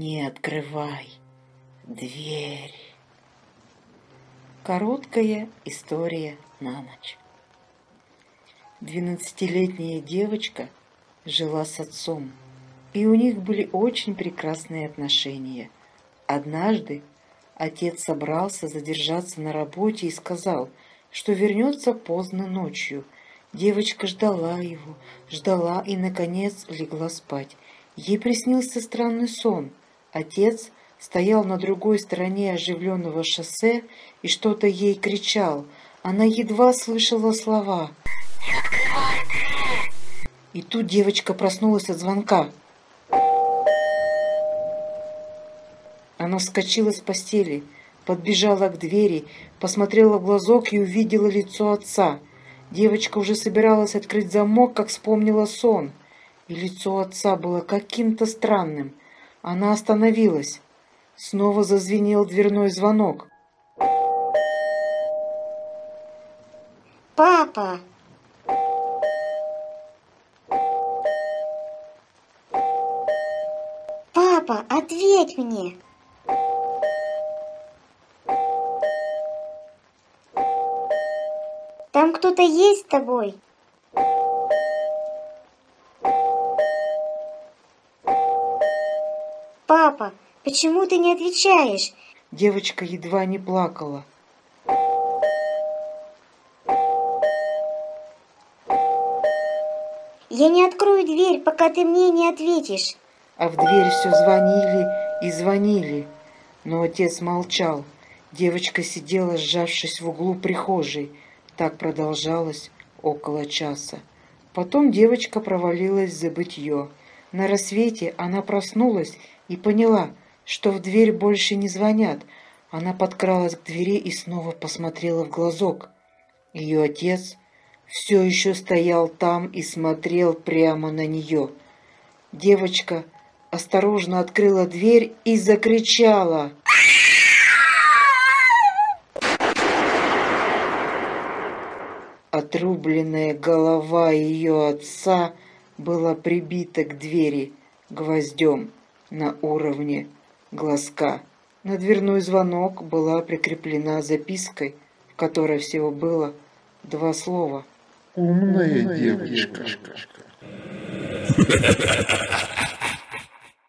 Не открывай дверь. Короткая история на ночь. Двенадцатилетняя девочка жила с отцом, и у них были очень прекрасные отношения. Однажды отец собрался задержаться на работе и сказал, что вернется поздно ночью. Девочка ждала его, ждала и, наконец, легла спать. Ей приснился странный сон. Отец стоял на другой стороне оживленного шоссе и что-то ей кричал. Она едва слышала слова. «Не открывай дверь!» И тут девочка проснулась от звонка. Она вскочила с постели, подбежала к двери, посмотрела в глазок и увидела лицо отца. Девочка уже собиралась открыть замок, как вспомнила сон. И лицо отца было каким-то странным. Она остановилась. Снова зазвенел дверной звонок. Папа! Папа, ответь мне! Там кто-то есть с тобой? Папа, Почему ты не отвечаешь? Девочка едва не плакала. Я не открою дверь, пока ты мне не ответишь. А в дверь все звонили и звонили. Но отец молчал. Девочка сидела, сжавшись в углу прихожей. Так продолжалось около часа. Потом девочка провалилась в забытье. На рассвете она проснулась и поняла, что в дверь больше не звонят. Она подкралась к двери и снова посмотрела в глазок. Ее отец все еще стоял там и смотрел прямо на нее. Девочка осторожно открыла дверь и закричала. Отрубленная голова ее отца была прибита к двери гвоздем на уровне глазка. На дверной звонок была прикреплена запиской, в которой всего было два слова. Умная девочка.